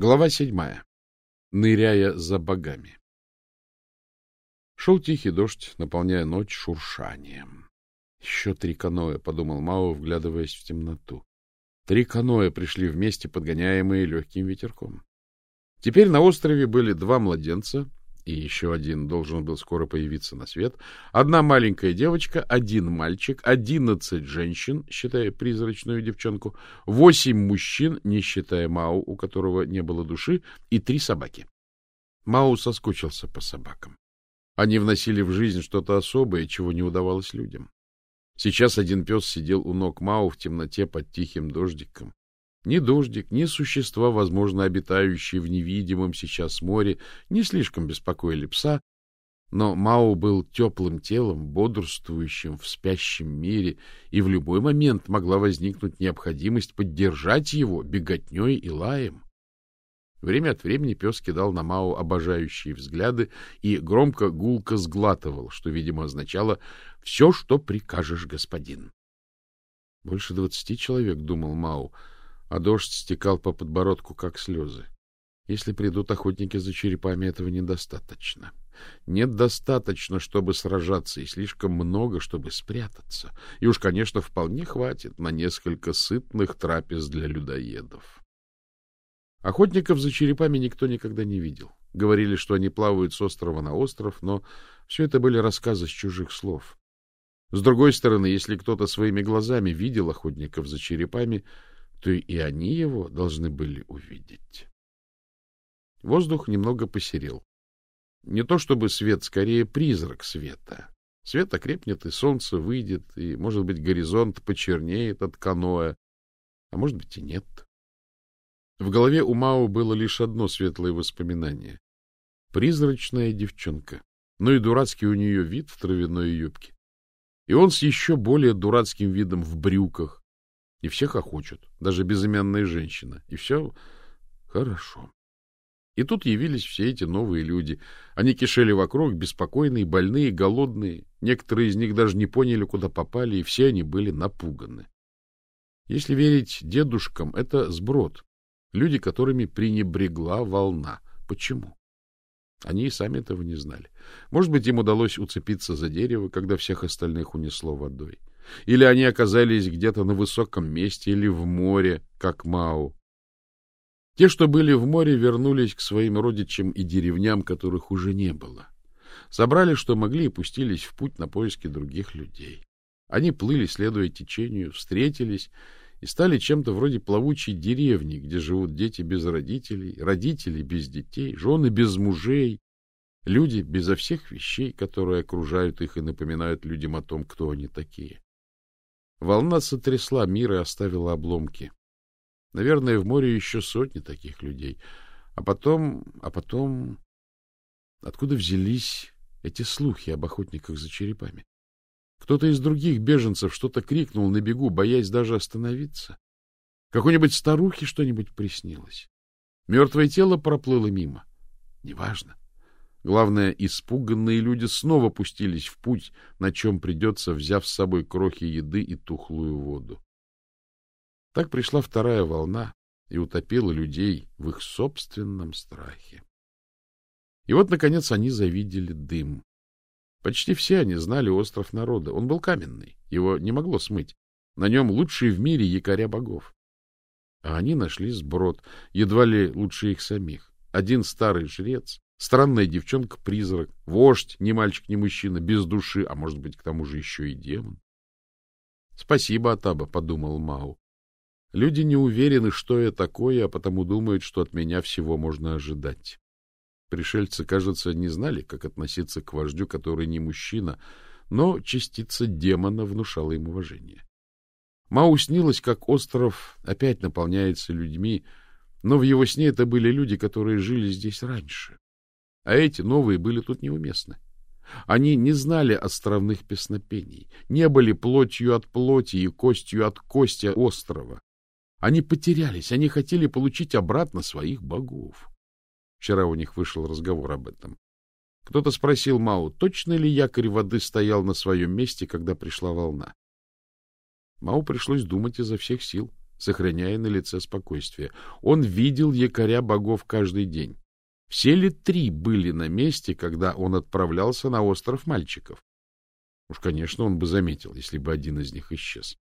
Глава седьмая. Ныряя за богами. Шел тихий дождь, наполняя ночь шуршанием. Еще три каноэ, — подумал Мао, вглядываясь в темноту. Три каноэ пришли вместе, подгоняемые легким ветерком. Теперь на острове были два младенца, и еще один должен был скоро появиться на свет, одна маленькая девочка, один мальчик, одиннадцать женщин, считая призрачную девчонку, восемь мужчин, не считая Мау, у которого не было души, и три собаки. Мау соскучился по собакам. Они вносили в жизнь что-то особое, чего не удавалось людям. Сейчас один пес сидел у ног Мау в темноте под тихим дождиком. Ни дождик, ни существа, возможно, обитающие в невидимом сейчас море, не слишком беспокоили пса, но Мао был теплым телом, бодрствующим в спящем мире, и в любой момент могла возникнуть необходимость поддержать его беготней и лаем. Время от времени пес кидал на Мао обожающие взгляды и громко гулко сглатывал, что, видимо, означало «все, что прикажешь, господин». Больше двадцати человек, — думал Мао, — а дождь стекал по подбородку, как слезы. Если придут охотники за черепами, этого недостаточно. Нет достаточно, чтобы сражаться, и слишком много, чтобы спрятаться. И уж, конечно, вполне хватит на несколько сытных трапез для людоедов. Охотников за черепами никто никогда не видел. Говорили, что они плавают с острова на остров, но все это были рассказы с чужих слов. С другой стороны, если кто-то своими глазами видел охотников за черепами, то и они его должны были увидеть. Воздух немного посерел. Не то чтобы свет, скорее призрак света. Свет окрепнет, и солнце выйдет, и, может быть, горизонт почернеет от каноэ, а может быть и нет. В голове у Мао было лишь одно светлое воспоминание. Призрачная девчонка, но и дурацкий у нее вид в травяной юбке. И он с еще более дурацким видом в брюках, и всех охочут, даже безымянная женщина. И все хорошо. И тут явились все эти новые люди. Они кишели вокруг, беспокойные, больные, голодные. Некоторые из них даже не поняли, куда попали, и все они были напуганы. Если верить дедушкам, это сброд. Люди, которыми пренебрегла волна. Почему? Они и сами этого не знали. Может быть, им удалось уцепиться за дерево, когда всех остальных унесло водой. Или они оказались где-то на высоком месте или в море, как Мау. Те, что были в море, вернулись к своим родичам и деревням, которых уже не было. Собрали, что могли, и пустились в путь на поиски других людей. Они плыли, следуя течению, встретились и стали чем-то вроде плавучей деревни, где живут дети без родителей, родители без детей, жены без мужей, люди безо всех вещей, которые окружают их и напоминают людям о том, кто они такие. Волна сотрясла мир и оставила обломки. Наверное, в море еще сотни таких людей. А потом... А потом... Откуда взялись эти слухи об охотниках за черепами? Кто-то из других беженцев что-то крикнул на бегу, боясь даже остановиться. Какой-нибудь старухе что-нибудь приснилось. Мертвое тело проплыло мимо. Неважно. Главное, испуганные люди снова пустились в путь, на чем придется, взяв с собой крохи еды и тухлую воду. Так пришла вторая волна и утопила людей в их собственном страхе. И вот, наконец, они завидели дым. Почти все они знали остров народа. Он был каменный, его не могло смыть. На нем лучшие в мире якоря богов. А они нашли сброд, едва ли лучше их самих. Один старый жрец Странная девчонка-призрак, вождь, ни мальчик, ни мужчина, без души, а может быть, к тому же еще и демон. — Спасибо, Атаба, — подумал Мау. Люди не уверены, что я такое, а потому думают, что от меня всего можно ожидать. Пришельцы, кажется, не знали, как относиться к вождю, который не мужчина, но частица демона внушала им уважение. Мау снилось, как остров опять наполняется людьми, но в его сне это были люди, которые жили здесь раньше. А эти новые были тут неуместны. Они не знали островных песнопений, не были плотью от плоти и костью от кости острова. Они потерялись, они хотели получить обратно своих богов. Вчера у них вышел разговор об этом. Кто-то спросил Мау, точно ли якорь воды стоял на своем месте, когда пришла волна. Мау пришлось думать изо всех сил, сохраняя на лице спокойствие. Он видел якоря богов каждый день. Все ли три были на месте, когда он отправлялся на остров мальчиков? Уж, конечно, он бы заметил, если бы один из них исчез.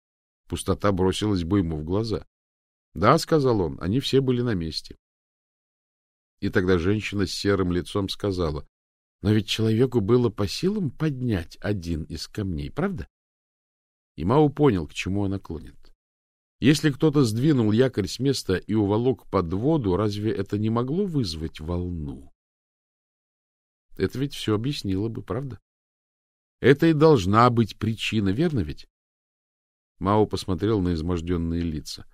Пустота бросилась бы ему в глаза. — Да, — сказал он, — они все были на месте. И тогда женщина с серым лицом сказала, — но ведь человеку было по силам поднять один из камней, правда? И Мау понял, к чему она клонит. Если кто-то сдвинул якорь с места и уволок под воду, разве это не могло вызвать волну? Это ведь все объяснило бы, правда? Это и должна быть причина, верно ведь? Мао посмотрел на изможденные лица.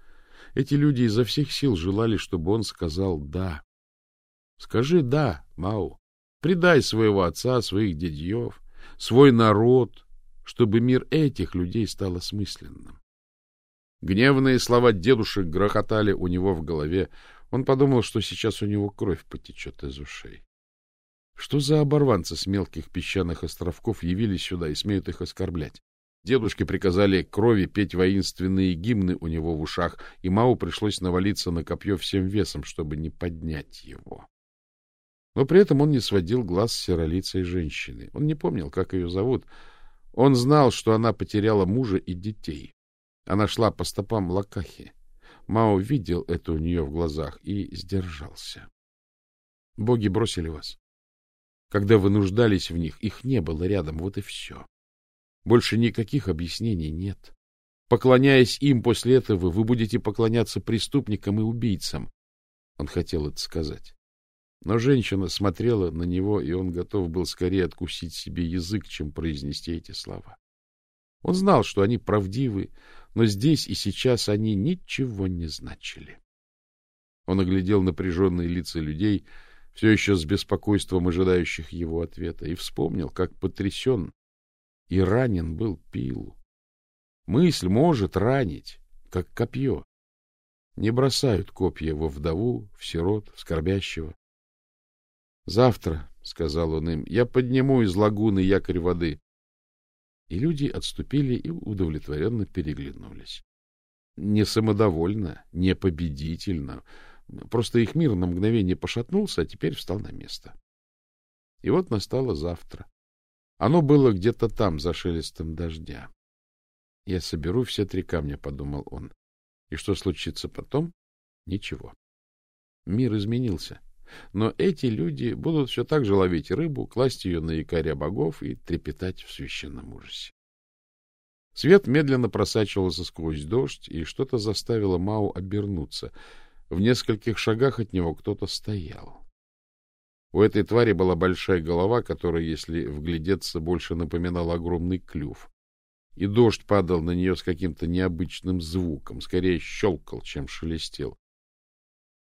Эти люди изо всех сил желали, чтобы он сказал «да». Скажи «да», Мао. Предай своего отца, своих дядьев, свой народ, чтобы мир этих людей стал осмысленным. Гневные слова дедушек грохотали у него в голове. Он подумал, что сейчас у него кровь потечет из ушей. Что за оборванцы с мелких песчаных островков явились сюда и смеют их оскорблять? Дедушке приказали крови петь воинственные гимны у него в ушах, и Мау пришлось навалиться на копье всем весом, чтобы не поднять его. Но при этом он не сводил глаз с серолицей женщины. Он не помнил, как ее зовут. Он знал, что она потеряла мужа и детей. Она шла по стопам Лакахи. Мао видел это у нее в глазах и сдержался. Боги бросили вас. Когда вы нуждались в них, их не было рядом, вот и все. Больше никаких объяснений нет. Поклоняясь им после этого, вы будете поклоняться преступникам и убийцам. Он хотел это сказать. Но женщина смотрела на него, и он готов был скорее откусить себе язык, чем произнести эти слова. Он знал, что они правдивы, но здесь и сейчас они ничего не значили. Он оглядел напряженные лица людей, все еще с беспокойством ожидающих его ответа, и вспомнил, как потрясен и ранен был Пил. Мысль может ранить, как копье. Не бросают копья во вдову, в сирот, в скорбящего. — Завтра, — сказал он им, — я подниму из лагуны якорь воды. И люди отступили и удовлетворенно переглянулись. Не самодовольно, не победительно, Просто их мир на мгновение пошатнулся, а теперь встал на место. И вот настало завтра. Оно было где-то там, за шелестом дождя. Я соберу все три камня, — подумал он. И что случится потом? Ничего. Мир изменился. Но эти люди будут все так же ловить рыбу, класть ее на якоря богов и трепетать в священном ужасе. Свет медленно просачивался сквозь дождь, и что-то заставило Мау обернуться — в нескольких шагах от него кто-то стоял. У этой твари была большая голова, которая, если вглядеться, больше напоминала огромный клюв. И дождь падал на нее с каким-то необычным звуком, скорее щелкал, чем шелестел.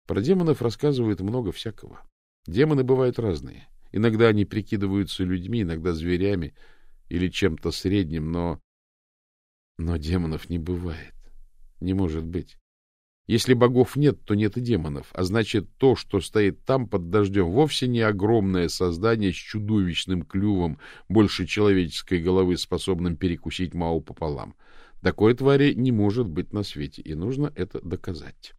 Про демонов рассказывают много всякого. Демоны бывают разные. Иногда они прикидываются людьми, иногда зверями или чем-то средним, но... Но демонов не бывает. Не может быть. Если богов нет, то нет и демонов, а значит, то, что стоит там под дождем, вовсе не огромное создание с чудовищным клювом, больше человеческой головы, способным перекусить Мау пополам. Такой твари не может быть на свете, и нужно это доказать.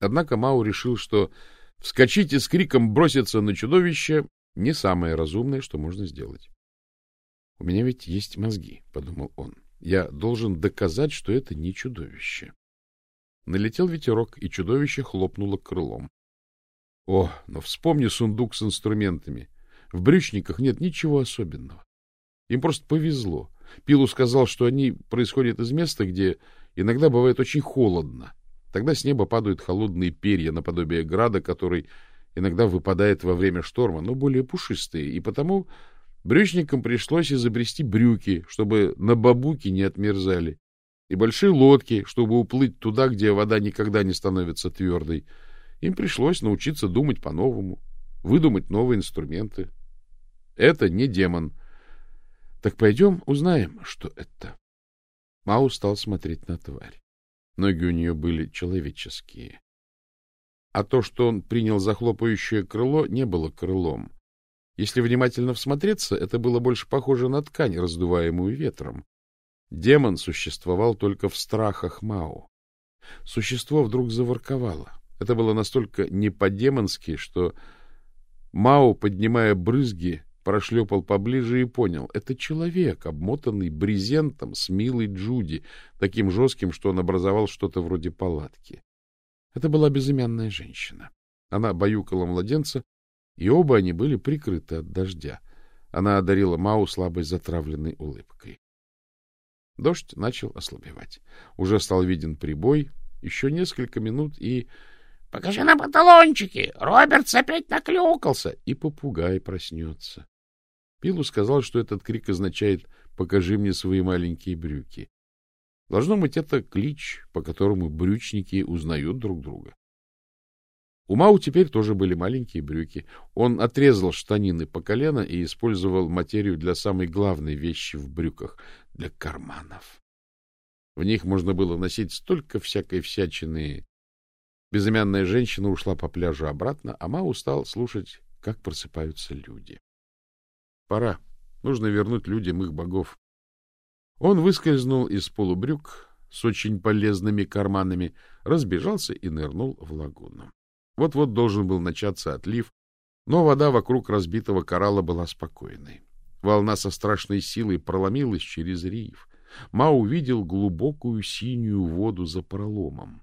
Однако Мау решил, что вскочить и с криком броситься на чудовище — не самое разумное, что можно сделать. — У меня ведь есть мозги, — подумал он. Я должен доказать, что это не чудовище. Налетел ветерок, и чудовище хлопнуло крылом. О, но вспомни сундук с инструментами. В брючниках нет ничего особенного. Им просто повезло. Пилу сказал, что они происходят из места, где иногда бывает очень холодно. Тогда с неба падают холодные перья наподобие града, который иногда выпадает во время шторма, но более пушистые, и потому брючникам пришлось изобрести брюки, чтобы на бабуки не отмерзали и большие лодки, чтобы уплыть туда, где вода никогда не становится твердой. Им пришлось научиться думать по-новому, выдумать новые инструменты. Это не демон. Так пойдем узнаем, что это. Мау стал смотреть на тварь. Ноги у нее были человеческие. А то, что он принял за хлопающее крыло, не было крылом. Если внимательно всмотреться, это было больше похоже на ткань, раздуваемую ветром. Демон существовал только в страхах Мао. Существо вдруг заворковало. Это было настолько не по-демонски, что Мао, поднимая брызги, прошлепал поближе и понял — это человек, обмотанный брезентом с милой Джуди, таким жестким, что он образовал что-то вроде палатки. Это была безымянная женщина. Она баюкала младенца, и оба они были прикрыты от дождя. Она одарила Мау слабой затравленной улыбкой. Дождь начал ослабевать. Уже стал виден прибой. Еще несколько минут, и... — Покажи нам панталончики! Робертс опять наклюкался! И попугай проснется. Пилу сказал, что этот крик означает «покажи мне свои маленькие брюки». Должно быть, это клич, по которому брючники узнают друг друга. У Мау теперь тоже были маленькие брюки. Он отрезал штанины по колено и использовал материю для самой главной вещи в брюках — для карманов. В них можно было носить столько всякой всячины. Безымянная женщина ушла по пляжу обратно, а Мау стал слушать, как просыпаются люди. Пора. Нужно вернуть людям их богов. Он выскользнул из полубрюк с очень полезными карманами, разбежался и нырнул в лагуну. Вот-вот должен был начаться отлив, но вода вокруг разбитого коралла была спокойной. Волна со страшной силой проломилась через риф. Ма увидел глубокую синюю воду за проломом.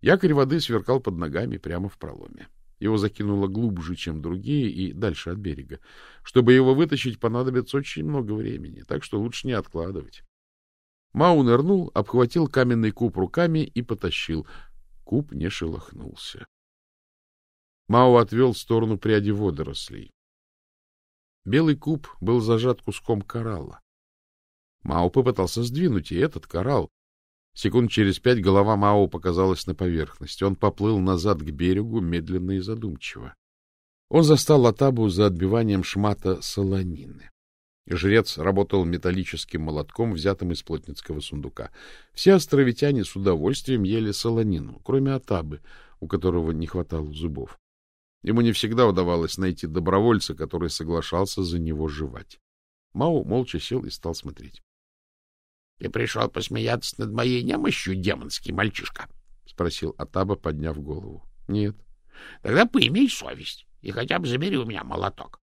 Якорь воды сверкал под ногами прямо в проломе. Его закинуло глубже, чем другие, и дальше от берега. Чтобы его вытащить, понадобится очень много времени, так что лучше не откладывать. Мау нырнул, обхватил каменный куб руками и потащил. Куб не шелохнулся. Мау отвел в сторону пряди водорослей. Белый куб был зажат куском коралла. Мау попытался сдвинуть и этот коралл, Секунд через пять голова Мао показалась на поверхности. Он поплыл назад к берегу, медленно и задумчиво. Он застал Атабу за отбиванием шмата солонины. Жрец работал металлическим молотком, взятым из плотницкого сундука. Все островитяне с удовольствием ели солонину, кроме Атабы, у которого не хватало зубов. Ему не всегда удавалось найти добровольца, который соглашался за него жевать. Мау молча сел и стал смотреть. Ты пришел посмеяться над моей немощью, демонский мальчишка? — спросил Атаба, подняв голову. — Нет. — Тогда поимей совесть и хотя бы забери у меня молоток.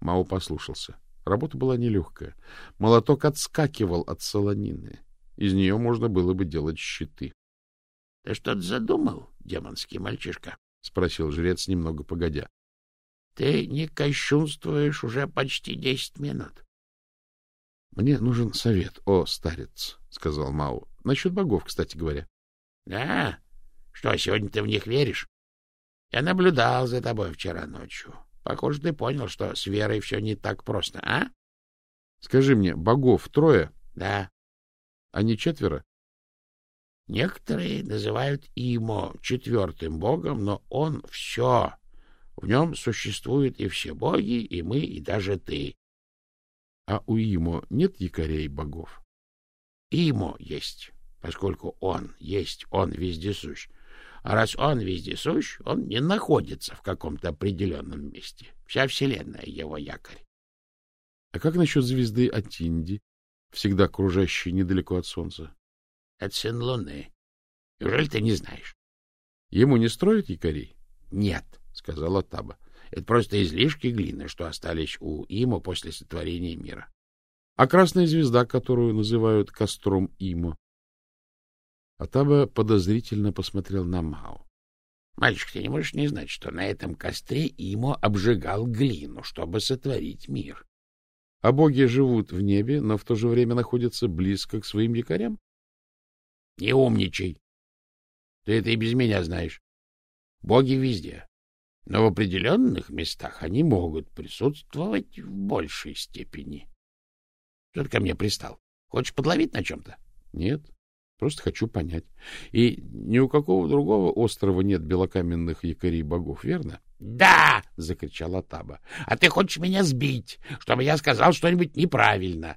Мао послушался. Работа была нелегкая. Молоток отскакивал от солонины. Из нее можно было бы делать щиты. — Ты что-то задумал, демонский мальчишка? — спросил жрец немного погодя. — Ты не кощунствуешь уже почти десять минут. — Мне нужен совет, о, старец, — сказал Мау. — Насчет богов, кстати говоря. — Да? Что, сегодня ты в них веришь? Я наблюдал за тобой вчера ночью. Похоже, ты понял, что с верой все не так просто, а? — Скажи мне, богов трое? — Да. — Они четверо? — Некоторые называют Имо четвертым богом, но он все. В нем существуют и все боги, и мы, и даже ты. А у Имо нет якорей богов? Имо есть, поскольку он есть, он вездесущ. А раз он вездесущ, он не находится в каком-то определенном месте. Вся вселенная — его якорь. А как насчет звезды Атинди, всегда кружащей недалеко от солнца? Это сын Луны. Неужели ты не знаешь? Ему не строят якорей? Нет, — сказала Таба. Это просто излишки глины, что остались у Имо после сотворения мира. А красная звезда, которую называют костром Имо? Атаба подозрительно посмотрел на Мао. — Мальчик, ты не можешь не знать, что на этом костре Имо обжигал глину, чтобы сотворить мир. А боги живут в небе, но в то же время находятся близко к своим якорям? — Не умничай. Ты это и без меня знаешь. Боги везде, но в определенных местах они могут присутствовать в большей степени. Что ты ко мне пристал? Хочешь подловить на чем-то? Нет, просто хочу понять. И ни у какого другого острова нет белокаменных якорей богов, верно? — Да! — закричала Таба. — А ты хочешь меня сбить, чтобы я сказал что-нибудь неправильно?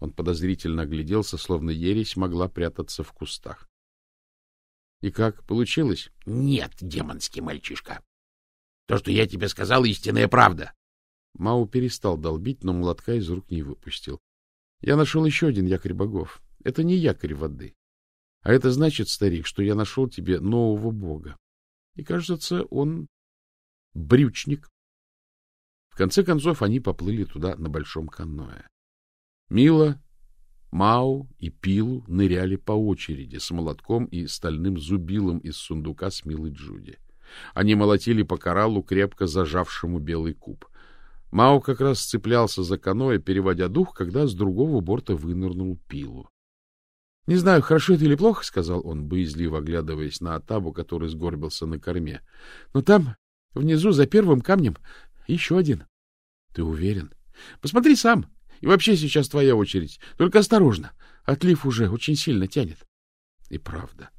Он подозрительно огляделся, словно ересь могла прятаться в кустах. — И как, получилось? — Нет, демонский мальчишка. То, что я тебе сказал, истинная правда. Мау перестал долбить, но молотка из рук не выпустил. Я нашел еще один якорь богов. Это не якорь воды. А это значит, старик, что я нашел тебе нового бога. И, кажется, он брючник. В конце концов, они поплыли туда на большом каноэ. Мила, Мау и Пилу ныряли по очереди с молотком и стальным зубилом из сундука с Милой Джуди. Они молотили по кораллу, крепко зажавшему белый куб. Мау как раз цеплялся за каноэ, переводя дух, когда с другого борта вынырнул Пилу. — Не знаю, хорошо это или плохо, — сказал он, боязливо оглядываясь на Атабу, который сгорбился на корме. — Но там, внизу, за первым камнем, еще один. — Ты уверен? — Посмотри сам. И вообще сейчас твоя очередь. Только осторожно. Отлив уже очень сильно тянет. И правда.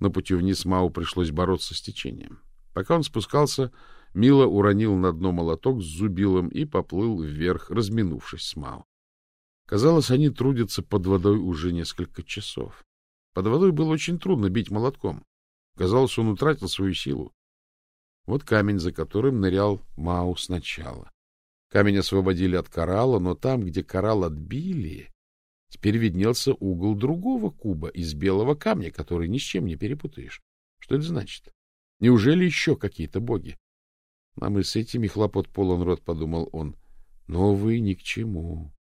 На пути вниз Мау пришлось бороться с течением. Пока он спускался, Мила уронил на дно молоток с зубилом и поплыл вверх, разминувшись с Мау. Казалось, они трудятся под водой уже несколько часов. Под водой было очень трудно бить молотком. Казалось, он утратил свою силу. Вот камень, за которым нырял Мау сначала. Камень освободили от коралла, но там, где коралл отбили, теперь виднелся угол другого куба из белого камня, который ни с чем не перепутаешь. Что это значит? Неужели еще какие-то боги? Нам и с этими хлопот полон рот, — подумал он. Новые ни к чему.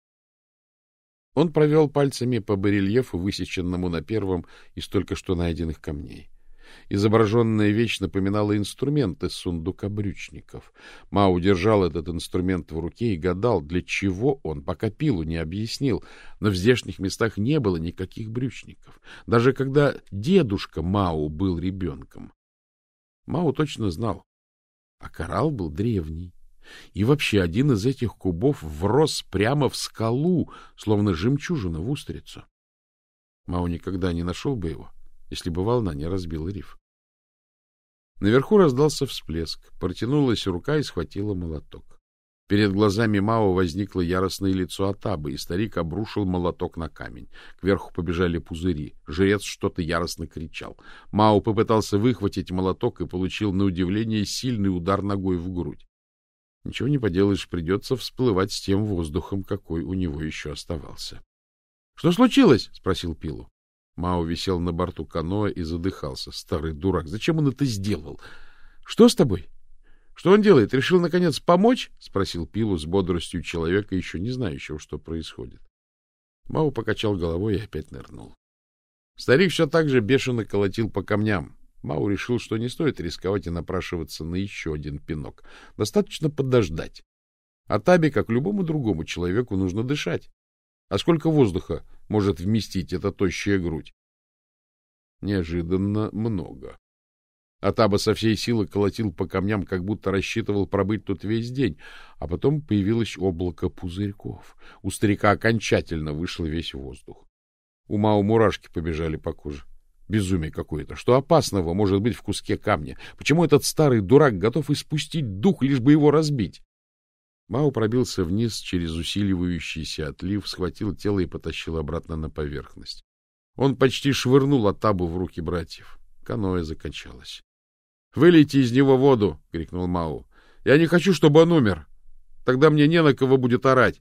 Он провел пальцами по барельефу, высеченному на первом из только что найденных камней. Изображенная вещь напоминала инструмент из сундука брючников. Мау держал этот инструмент в руке и гадал, для чего он, пока пилу не объяснил. Но в здешних местах не было никаких брючников. Даже когда дедушка Мау был ребенком. Мау точно знал. А коралл был древний. И вообще один из этих кубов врос прямо в скалу, словно жемчужина в устрицу. Мау никогда не нашел бы его, если бы волна не разбила риф. Наверху раздался всплеск, протянулась рука и схватила молоток. Перед глазами Мао возникло яростное лицо Атабы, и старик обрушил молоток на камень. Кверху побежали пузыри. Жрец что-то яростно кричал. Мао попытался выхватить молоток и получил, на удивление, сильный удар ногой в грудь. Ничего не поделаешь, придется всплывать с тем воздухом, какой у него еще оставался. — Что случилось? — спросил Пилу. Мао висел на борту каноэ и задыхался. Старый дурак. Зачем он это сделал? — Что с тобой? — что он делает? Решил, наконец, помочь? — спросил Пилу с бодростью человека, еще не знающего, что происходит. Мау покачал головой и опять нырнул. Старик все так же бешено колотил по камням. Мау решил, что не стоит рисковать и напрашиваться на еще один пинок. Достаточно подождать. А Таби, как любому другому человеку, нужно дышать. А сколько воздуха может вместить эта тощая грудь? Неожиданно много. Атаба со всей силы колотил по камням, как будто рассчитывал пробыть тут весь день, а потом появилось облако пузырьков. У старика окончательно вышел весь воздух. У Мау мурашки побежали по коже. Безумие какое-то. Что опасного может быть в куске камня? Почему этот старый дурак готов испустить дух, лишь бы его разбить? Мау пробился вниз через усиливающийся отлив, схватил тело и потащил обратно на поверхность. Он почти швырнул Атабу в руки братьев. Каноэ закачалось. — Вылейте из него воду! — крикнул Мау. — Я не хочу, чтобы он умер. Тогда мне не на кого будет орать.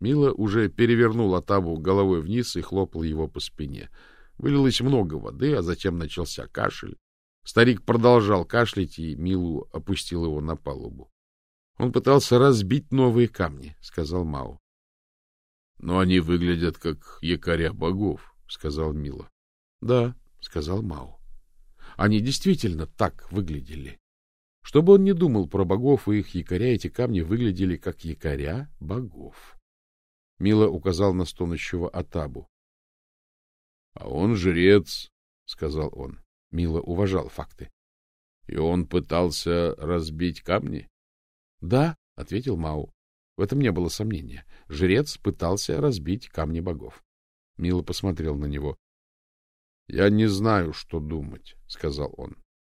Мила уже перевернула табу головой вниз и хлопал его по спине. Вылилось много воды, а затем начался кашель. Старик продолжал кашлять, и Милу опустил его на палубу. — Он пытался разбить новые камни, — сказал Мау. — Но они выглядят как якоря богов, — сказал Мила. — Да, — сказал Мау. Они действительно так выглядели. Что бы он ни думал про богов и их якоря, эти камни выглядели как якоря богов. Мила указал на стонущего Атабу. — А он жрец, — сказал он. Мила уважал факты. — И он пытался разбить камни? — Да, — ответил Мау. В этом не было сомнения. Жрец пытался разбить камни богов. Мила посмотрел на него. — Я не знаю, что думать, — сказал он.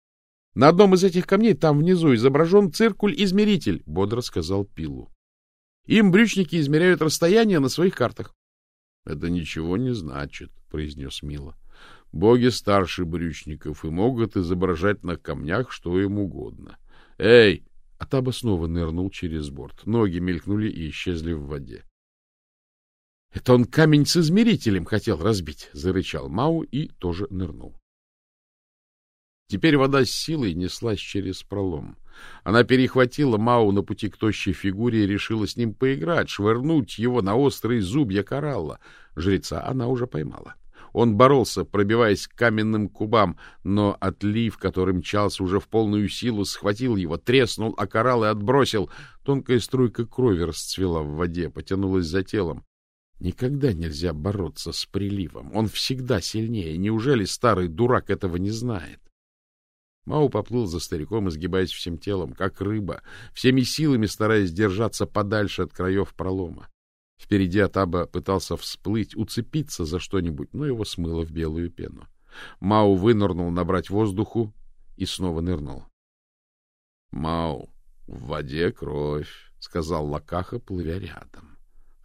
— На одном из этих камней там внизу изображен циркуль-измеритель, — бодро сказал Пилу. — Им брючники измеряют расстояние на своих картах. — Это ничего не значит, — произнес Мила. — Боги старше брючников и могут изображать на камнях что им угодно. — Эй! Атаба снова нырнул через борт. Ноги мелькнули и исчезли в воде. — Это он камень с измерителем хотел разбить, — зарычал Мау и тоже нырнул. Теперь вода с силой неслась через пролом. Она перехватила Мау на пути к тощей фигуре и решила с ним поиграть, швырнуть его на острые зубья коралла. Жреца она уже поймала. Он боролся, пробиваясь к каменным кубам, но отлив, который мчался уже в полную силу, схватил его, треснул о коралл и отбросил. Тонкая струйка крови расцвела в воде, потянулась за телом. Никогда нельзя бороться с приливом. Он всегда сильнее. Неужели старый дурак этого не знает? Мау поплыл за стариком, изгибаясь всем телом, как рыба, всеми силами стараясь держаться подальше от краев пролома. Впереди Атаба пытался всплыть, уцепиться за что-нибудь, но его смыло в белую пену. Мау вынырнул набрать воздуху и снова нырнул. — Мау, в воде кровь, — сказал Лакаха, плывя рядом. —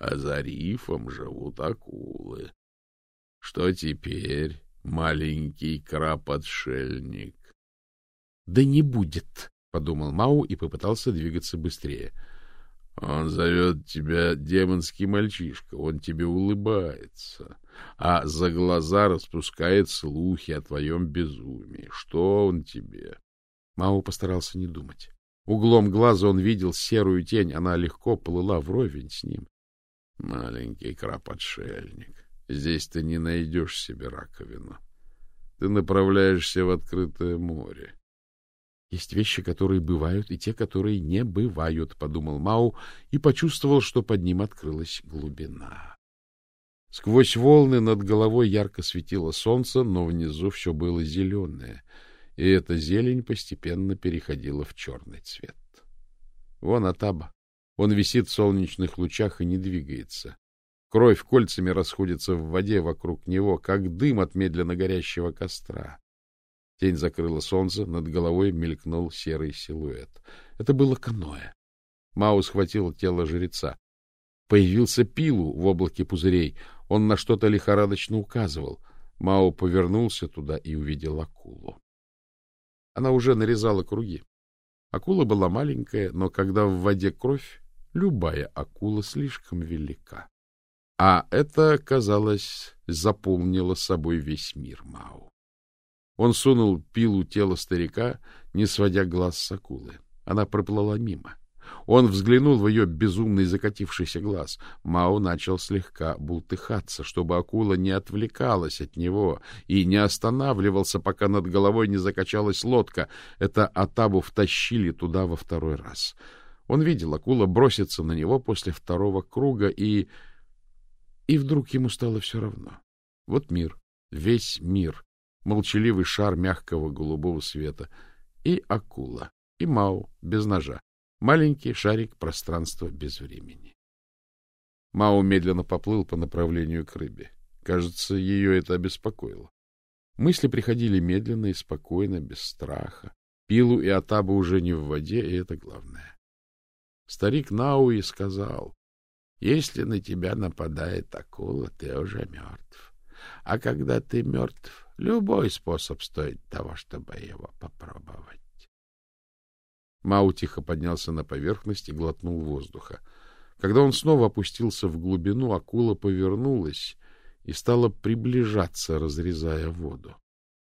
А за рифом живут акулы. Что теперь, маленький краб-отшельник? — Да не будет, — подумал Мау и попытался двигаться быстрее. — он зовет тебя демонский мальчишка, он тебе улыбается, а за глаза распускает слухи о твоем безумии. Что он тебе? Мао постарался не думать. Углом глаза он видел серую тень, она легко плыла вровень с ним. Маленький краб-отшельник, здесь ты не найдешь себе раковину. Ты направляешься в открытое море. Есть вещи, которые бывают, и те, которые не бывают, — подумал Мау и почувствовал, что под ним открылась глубина. Сквозь волны над головой ярко светило солнце, но внизу все было зеленое, и эта зелень постепенно переходила в черный цвет. Вон Атаба. Он висит в солнечных лучах и не двигается. Кровь кольцами расходится в воде вокруг него, как дым от медленно горящего костра. Тень закрыла солнце, над головой мелькнул серый силуэт. Это было каноэ. Мау схватил тело жреца. Появился пилу в облаке пузырей. Он на что-то лихорадочно указывал. Мао повернулся туда и увидел акулу. Она уже нарезала круги. Акула была маленькая, но когда в воде кровь, любая акула слишком велика. А это, казалось, заполнило собой весь мир Мао. Он сунул пилу тело старика, не сводя глаз с акулы. Она проплыла мимо. Он взглянул в ее безумный закатившийся глаз. Мао начал слегка бултыхаться, чтобы акула не отвлекалась от него и не останавливался, пока над головой не закачалась лодка. Это Атабу втащили туда во второй раз. Он видел, акула бросится на него после второго круга, и... И вдруг ему стало все равно. Вот мир, весь мир молчаливый шар мягкого голубого света, и акула, и Мау без ножа, маленький шарик пространства без времени. Мау медленно поплыл по направлению к рыбе. Кажется, ее это обеспокоило. Мысли приходили медленно и спокойно, без страха. Пилу и Атабу уже не в воде, и это главное. Старик Науи сказал, если на тебя нападает акула, ты уже мертв. А когда ты мертв, Любой способ стоит того, чтобы его попробовать. Мау тихо поднялся на поверхность и глотнул воздуха. Когда он снова опустился в глубину, акула повернулась и стала приближаться, разрезая воду.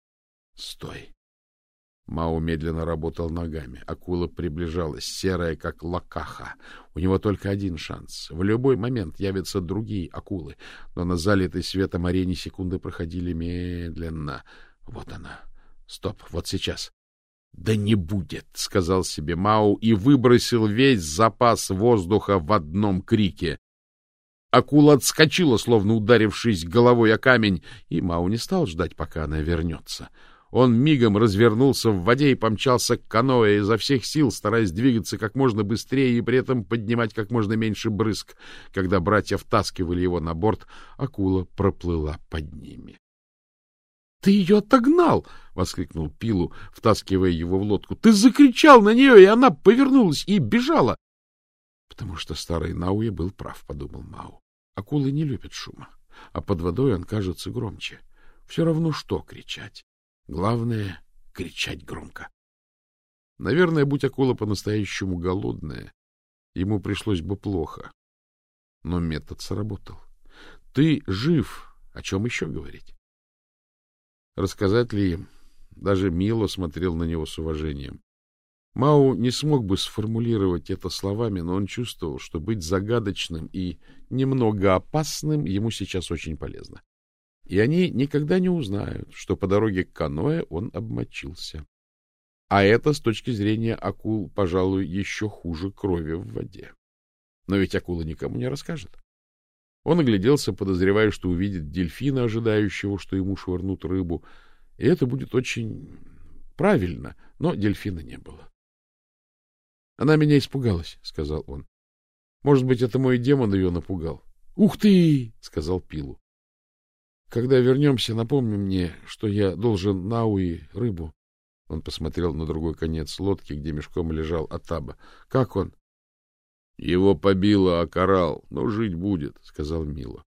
— Стой! Мао медленно работал ногами. Акула приближалась, серая, как лакаха. У него только один шанс. В любой момент явятся другие акулы. Но на залитой светом арене секунды проходили медленно. Вот она. Стоп, вот сейчас. — Да не будет, — сказал себе Мау и выбросил весь запас воздуха в одном крике. Акула отскочила, словно ударившись головой о камень, и Мау не стал ждать, пока она вернется. — он мигом развернулся в воде и помчался к каноэ изо всех сил, стараясь двигаться как можно быстрее и при этом поднимать как можно меньше брызг. Когда братья втаскивали его на борт, акула проплыла под ними. — Ты ее отогнал! — воскликнул Пилу, втаскивая его в лодку. — Ты закричал на нее, и она повернулась и бежала! — Потому что старый Науи был прав, — подумал Мау. Акулы не любят шума, а под водой он кажется громче. Все равно что кричать. Главное — кричать громко. Наверное, будь акула по-настоящему голодная, ему пришлось бы плохо. Но метод сработал. Ты жив. О чем еще говорить? Рассказать ли им? Даже Мило смотрел на него с уважением. Мау не смог бы сформулировать это словами, но он чувствовал, что быть загадочным и немного опасным ему сейчас очень полезно. И они никогда не узнают, что по дороге к каноэ он обмочился. А это, с точки зрения акул, пожалуй, еще хуже крови в воде. Но ведь акула никому не расскажет. Он огляделся, подозревая, что увидит дельфина, ожидающего, что ему швырнут рыбу, и это будет очень правильно, но дельфина не было. Она меня испугалась, — сказал он. Может быть, это мой демон ее напугал. — Ух ты! — сказал Пилу. — Когда вернемся, напомни мне, что я должен Науи рыбу. Он посмотрел на другой конец лодки, где мешком лежал Атаба. — Как он? — Его побило окорал, но жить будет, — сказал Мило.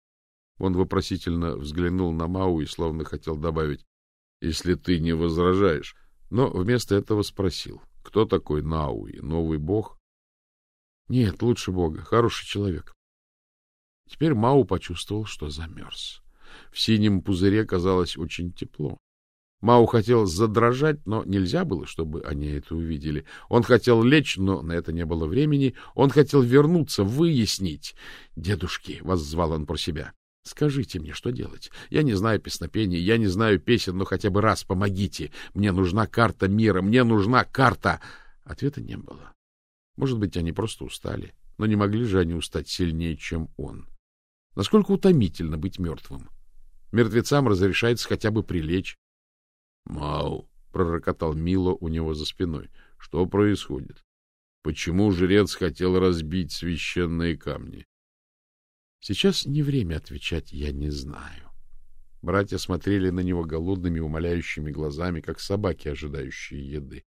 Он вопросительно взглянул на Мауи, словно хотел добавить, — если ты не возражаешь, но вместо этого спросил. — кто такой Науи? Новый бог? Нет, лучше бога. Хороший человек. Теперь Мау почувствовал, что замерз. В синем пузыре казалось очень тепло. Мау хотел задрожать, но нельзя было, чтобы они это увидели. Он хотел лечь, но на это не было времени. Он хотел вернуться, выяснить. «Дедушки!» — воззвал он про себя. «Скажите мне, что делать? Я не знаю песнопений, я не знаю песен, но хотя бы раз помогите. Мне нужна карта мира, мне нужна карта!» Ответа не было. Может быть, они просто устали, но не могли же они устать сильнее, чем он. Насколько утомительно быть мертвым. Мертвецам разрешается хотя бы прилечь. — Мау, — пророкотал Мило у него за спиной. — Что происходит? Почему жрец хотел разбить священные камни? Сейчас не время отвечать «я не знаю». Братья смотрели на него голодными, умоляющими глазами, как собаки, ожидающие еды.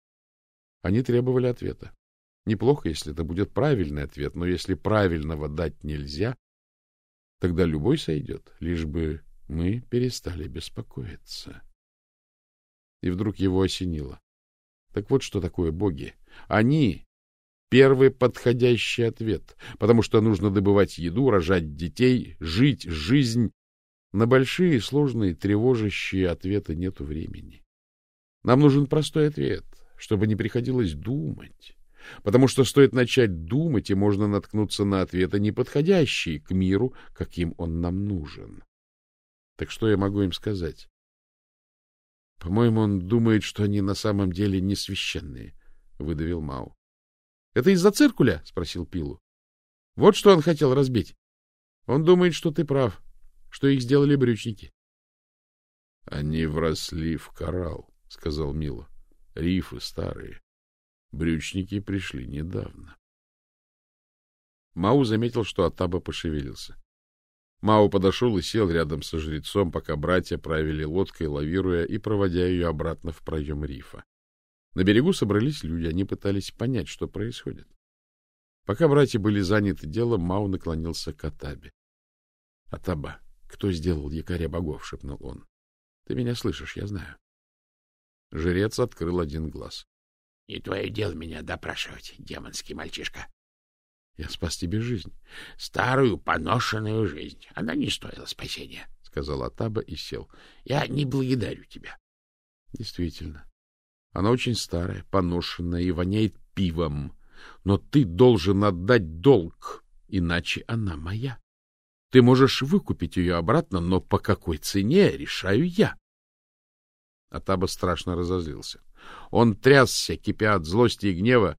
Они требовали ответа. Неплохо, если это будет правильный ответ, но если правильного дать нельзя, тогда любой сойдет, лишь бы мы перестали беспокоиться. И вдруг его осенило. Так вот, что такое боги. Они Первый подходящий ответ, потому что нужно добывать еду, рожать детей, жить жизнь. На большие, сложные, тревожащие ответы нет времени. Нам нужен простой ответ, чтобы не приходилось думать. Потому что стоит начать думать, и можно наткнуться на ответы, неподходящие к миру, каким он нам нужен. Так что я могу им сказать? По-моему, он думает, что они на самом деле не священные, — выдавил Мау. — Это из-за циркуля? — спросил Пилу. — Вот что он хотел разбить. Он думает, что ты прав, что их сделали брючники. — Они вросли в коралл, — сказал Мила. — Рифы старые. Брючники пришли недавно. Мау заметил, что Атаба пошевелился. Мау подошел и сел рядом со жрецом, пока братья правили лодкой, лавируя и проводя ее обратно в проем рифа. На берегу собрались люди, они пытались понять, что происходит. Пока братья были заняты делом, Мау наклонился к Атабе. — Атаба, кто сделал якоря богов? — шепнул он. — Ты меня слышишь, я знаю. Жрец открыл один глаз. — Не твое дело меня допрашивать, демонский мальчишка. — Я спас тебе жизнь. — Старую поношенную жизнь. Она не стоила спасения, — сказал Атаба и сел. — Я не благодарю тебя. — Действительно. Она очень старая, поношенная и воняет пивом. Но ты должен отдать долг, иначе она моя. Ты можешь выкупить ее обратно, но по какой цене, решаю я. Атаба страшно разозлился. Он трясся, кипя от злости и гнева,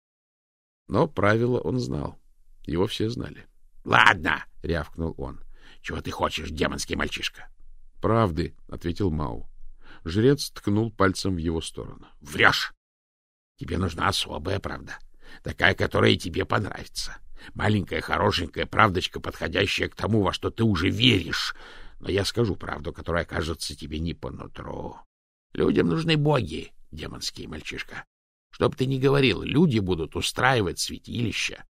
но правила он знал. Его все знали. — Ладно, — рявкнул он. — Чего ты хочешь, демонский мальчишка? — Правды, — ответил Мау. Жрец ткнул пальцем в его сторону. — Врешь! Тебе нужна особая правда. Такая, которая тебе понравится. Маленькая, хорошенькая правдочка, подходящая к тому, во что ты уже веришь. Но я скажу правду, которая окажется тебе не по нутру. Людям нужны боги, демонский мальчишка. Что бы ты ни говорил, люди будут устраивать святилища. —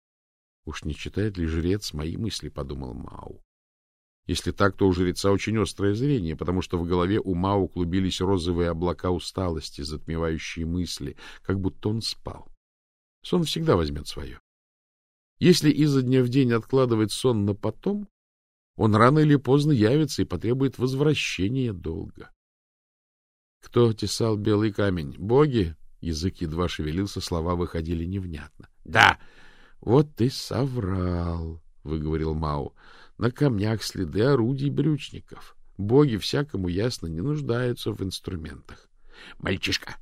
Уж не читает ли жрец мои мысли, — подумал Мау. Если так, то у жреца очень острое зрение, потому что в голове ума уклубились розовые облака усталости, затмевающие мысли, как будто он спал. Сон всегда возьмет свое. Если изо дня в день откладывать сон на потом, Он рано или поздно явится и потребует возвращения долга. Кто тесал белый камень? Боги? Язык едва шевелился, слова выходили невнятно. — Да. — Вот ты соврал, — выговорил Мау. — На камнях следы орудий брючников. Боги всякому ясно не нуждаются в инструментах. — Мальчишка,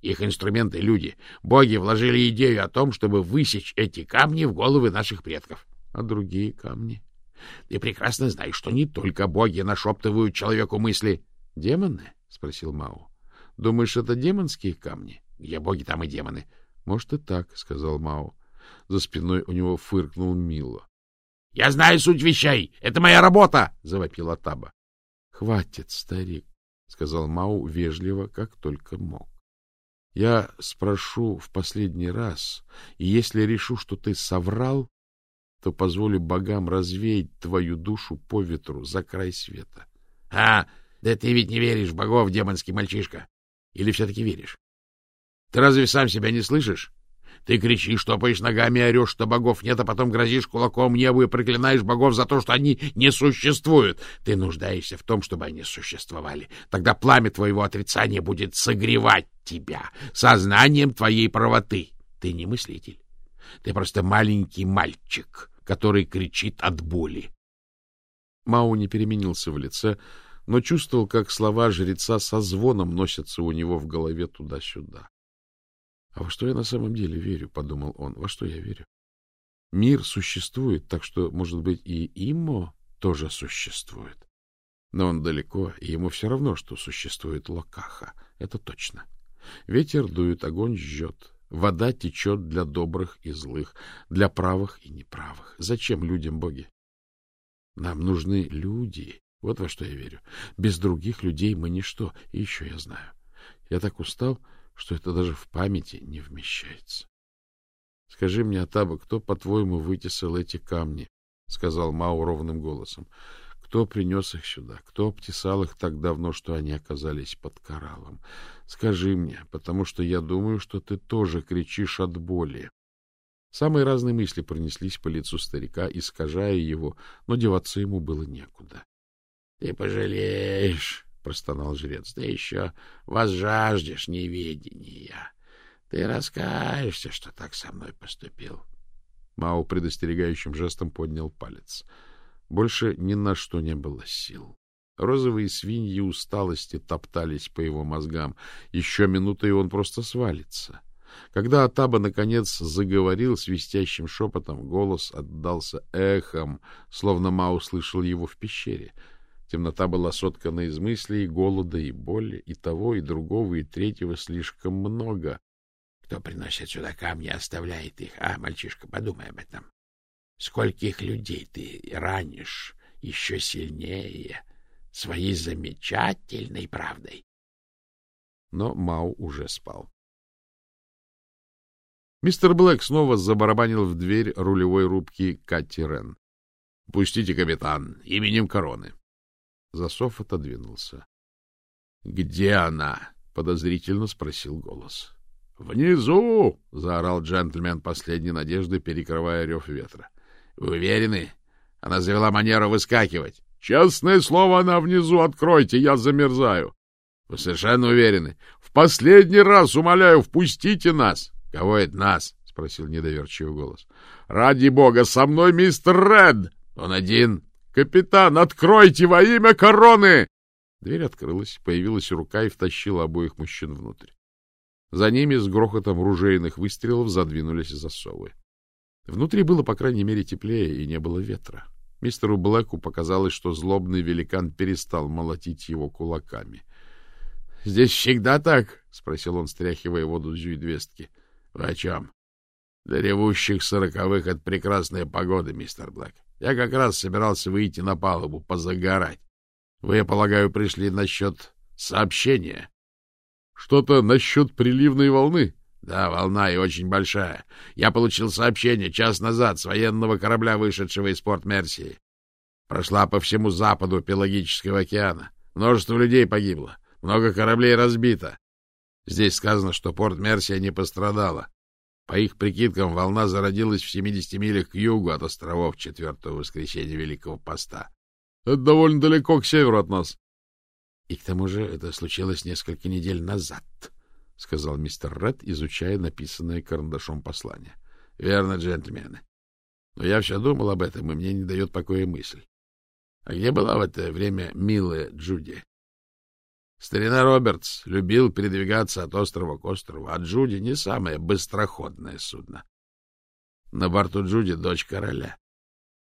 их инструменты — люди. Боги вложили идею о том, чтобы высечь эти камни в головы наших предков. — А другие камни? — Ты прекрасно знаешь, что не только боги нашептывают человеку мысли. — Демоны? — спросил Мау. — Думаешь, это демонские камни? — Где боги, там и демоны. — Может, и так, — сказал Мау. За спиной у него фыркнул Мило. — Я знаю суть вещей! Это моя работа! — завопил Атаба. — Хватит, старик, — сказал Мау вежливо, как только мог. Я спрошу в последний раз, и если решу, что ты соврал, то позволю богам развеять твою душу по ветру за край света. — А, да ты ведь не веришь в богов, демонский мальчишка. Или все-таки веришь? Ты разве сам себя не слышишь? Ты кричишь, топаешь ногами, орешь, что богов нет, а потом грозишь кулаком небу и проклинаешь богов за то, что они не существуют. Ты нуждаешься в том, чтобы они существовали. Тогда пламя твоего отрицания будет согревать тебя сознанием твоей правоты. Ты не мыслитель. Ты просто маленький мальчик, который кричит от боли. Мау не переменился в лице, но чувствовал, как слова жреца со звоном носятся у него в голове туда-сюда. А во что я на самом деле верю, — подумал он, — во что я верю? Мир существует, так что, может быть, и Имо тоже существует. Но он далеко, и ему все равно, что существует Локаха. Это точно. Ветер дует, огонь жжет. Вода течет для добрых и злых, для правых и неправых. Зачем людям боги? Нам нужны люди. Вот во что я верю. Без других людей мы ничто. И еще я знаю. Я так устал, что это даже в памяти не вмещается. — Скажи мне, Атаба, кто, по-твоему, вытесал эти камни? — сказал Мау ровным голосом. — Кто принес их сюда? Кто обтесал их так давно, что они оказались под кораллом? Скажи мне, потому что я думаю, что ты тоже кричишь от боли. Самые разные мысли пронеслись по лицу старика, искажая его, но деваться ему было некуда. — Ты пожалеешь, — простонал жрец. — Ты еще возжаждешь неведения. Ты раскаешься, что так со мной поступил. Мао предостерегающим жестом поднял палец. Больше ни на что не было сил. Розовые свиньи усталости топтались по его мозгам. Еще минута, и он просто свалится. Когда Атаба, наконец, заговорил свистящим шепотом, голос отдался эхом, словно Мао слышал его в пещере — Темнота была соткана из мыслей, голода и боли, и того, и другого, и третьего слишком много. Кто приносит сюда камни, оставляет их. А, мальчишка, подумай об этом. Скольких людей ты ранишь еще сильнее своей замечательной правдой. Но Мау уже спал. Мистер Блэк снова забарабанил в дверь рулевой рубки Катти Рен. — Пустите, капитан, именем короны. Засов отодвинулся. — Где она? — подозрительно спросил голос. — Внизу! — заорал джентльмен последней надежды, перекрывая рев ветра. — Вы уверены? Она завела манеру выскакивать. — Честное слово, она внизу. Откройте, я замерзаю. — Вы совершенно уверены? — В последний раз, умоляю, впустите нас. — Кого это нас? — спросил недоверчивый голос. — Ради бога, со мной мистер Ред! Он один, «Капитан, откройте во имя короны!» Дверь открылась, появилась рука и втащила обоих мужчин внутрь. За ними с грохотом ружейных выстрелов задвинулись засовы. Внутри было, по крайней мере, теплее и не было ветра. Мистеру Блэку показалось, что злобный великан перестал молотить его кулаками. — Здесь всегда так? — спросил он, стряхивая воду с зюйдвестки. — Вы о чем? — Для ревущих сороковых от прекрасной погоды, мистер Блэк. Я как раз собирался выйти на палубу, позагорать. Вы, я полагаю, пришли насчет сообщения? — Что-то насчет приливной волны? — Да, волна и очень большая. Я получил сообщение час назад с военного корабля, вышедшего из порт Мерсии. Прошла по всему западу Пелагического океана. Множество людей погибло. Много кораблей разбито. Здесь сказано, что порт Мерсия не пострадала. По их прикидкам, волна зародилась в 70 милях к югу от островов четвертого воскресенья Великого Поста. Это довольно далеко к северу от нас. — И к тому же это случилось несколько недель назад, — сказал мистер Ред, изучая написанное карандашом послание. — Верно, джентльмены. Но я все думал об этом, и мне не дает покоя мысль. А где была в это время милая Джуди? Старина Робертс любил передвигаться от острова к острову, а Джуди не самое быстроходное судно. На борту Джуди дочь короля.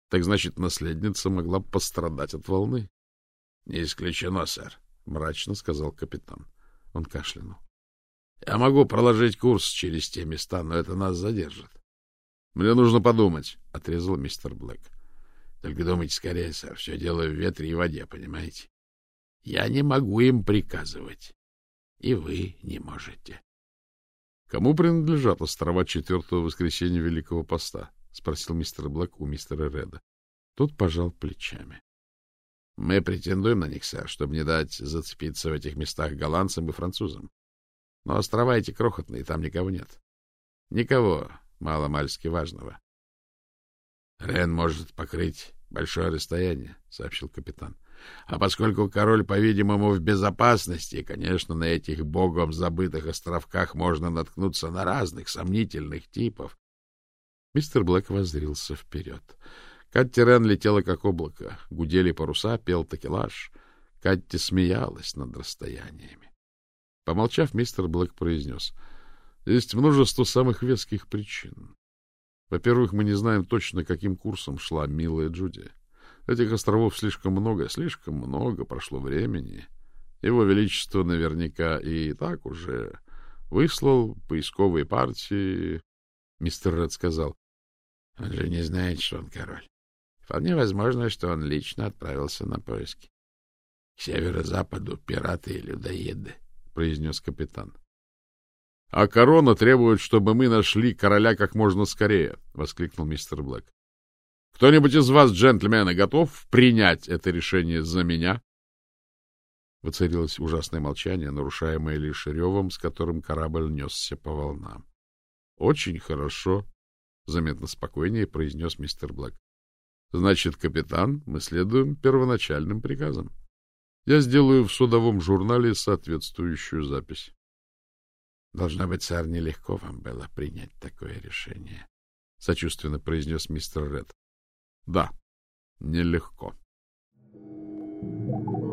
Так значит, наследница могла пострадать от волны? — Не исключено, сэр, — мрачно сказал капитан. Он кашлянул. — Я могу проложить курс через те места, но это нас задержит. — Мне нужно подумать, — отрезал мистер Блэк. — Только думайте скорее, сэр. Все дело в ветре и воде, понимаете? Я не могу им приказывать. И вы не можете. — Кому принадлежат острова четвертого воскресенья Великого Поста? — спросил мистер Блэк у мистера Реда. Тот пожал плечами. — Мы претендуем на них, сэр, чтобы не дать зацепиться в этих местах голландцам и французам. Но острова эти крохотные, там никого нет. Никого мало-мальски важного. — Рен может покрыть большое расстояние, — сообщил капитан. А поскольку король, по-видимому, в безопасности, конечно, на этих богом забытых островках можно наткнуться на разных сомнительных типов. Мистер Блэк воззрился вперед. Катти Рен летела, как облако. Гудели паруса, пел такелаж. Катти смеялась над расстояниями. Помолчав, мистер Блэк произнес. — Есть множество самых веских причин. Во-первых, мы не знаем точно, каким курсом шла милая Джуди. Этих островов слишком много, слишком много прошло времени. Его Величество наверняка и так уже выслал поисковые партии. Мистер Ред сказал, — Он же не знает, что он король. Вполне возможно, что он лично отправился на поиски. — К северо-западу пираты и людоеды, — произнес капитан. — А корона требует, чтобы мы нашли короля как можно скорее, — воскликнул мистер Блэк. Кто-нибудь из вас, джентльмены, готов принять это решение за меня? Воцарилось ужасное молчание, нарушаемое лишь ревом, с которым корабль несся по волнам. — Очень хорошо, — заметно спокойнее произнес мистер Блэк. — Значит, капитан, мы следуем первоначальным приказам. Я сделаю в судовом журнале соответствующую запись. — Должно быть, сэр, нелегко вам было принять такое решение, — сочувственно произнес мистер Ред. Да, нелегко. Thank you.